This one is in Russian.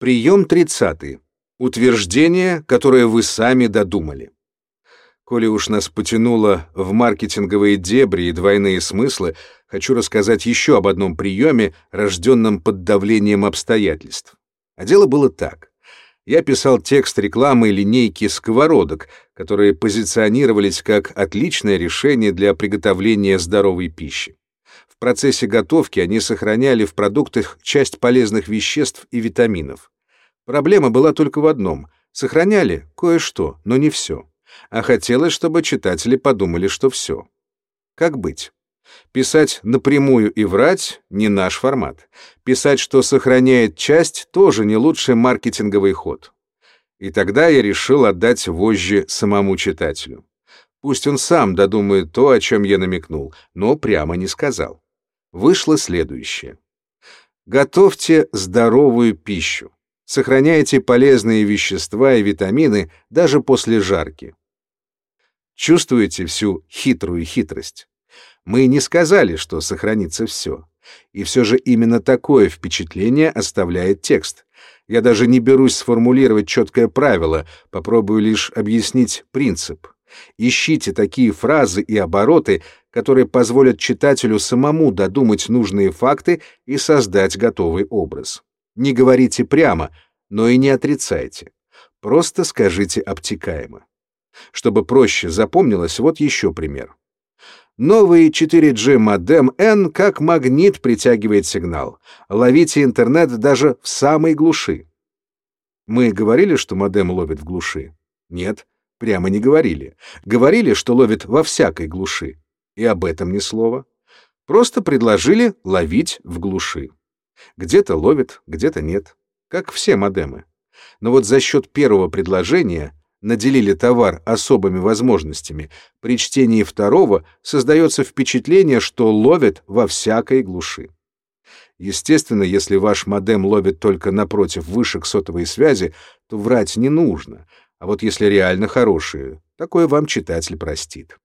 Прием 30. Утверждение, которое вы сами додумали. Коли уж нас потянуло в маркетинговые дебри и двойные смыслы, хочу рассказать еще об одном приеме, рожденном под давлением обстоятельств. А дело было так. Я писал текст рекламы линейки сковородок, которые позиционировались как отличное решение для приготовления здоровой пищи. Процессе готовки они сохраняли в продуктах часть полезных веществ и витаминов. Проблема была только в одном — сохраняли кое-что, но не все. А хотелось, чтобы читатели подумали, что все. Как быть? Писать напрямую и врать — не наш формат. Писать, что сохраняет часть, тоже не лучший маркетинговый ход. И тогда я решил отдать вожжи самому читателю. Пусть он сам додумает то, о чем я намекнул, но прямо не сказал. Вышло следующее. Готовьте здоровую пищу. Сохраняйте полезные вещества и витамины даже после жарки. Чувствуете всю хитрую хитрость? Мы не сказали, что сохранится все. И все же именно такое впечатление оставляет текст. Я даже не берусь сформулировать четкое правило, попробую лишь объяснить принцип. Ищите такие фразы и обороты, которые позволят читателю самому додумать нужные факты и создать готовый образ. Не говорите прямо, но и не отрицайте. Просто скажите обтекаемо. Чтобы проще запомнилось, вот еще пример. Новый 4G модем N как магнит притягивает сигнал. Ловите интернет даже в самой глуши. Мы говорили, что модем ловит в глуши? Нет, прямо не говорили. Говорили, что ловит во всякой глуши. И об этом ни слова. Просто предложили ловить в глуши. Где-то ловит, где-то нет как все модемы. Но вот за счет первого предложения наделили товар особыми возможностями, при чтении второго создается впечатление, что ловит во всякой глуши. Естественно, если ваш модем ловит только напротив вышек сотовой связи, то врать не нужно, а вот если реально хорошие, такое вам читатель простит.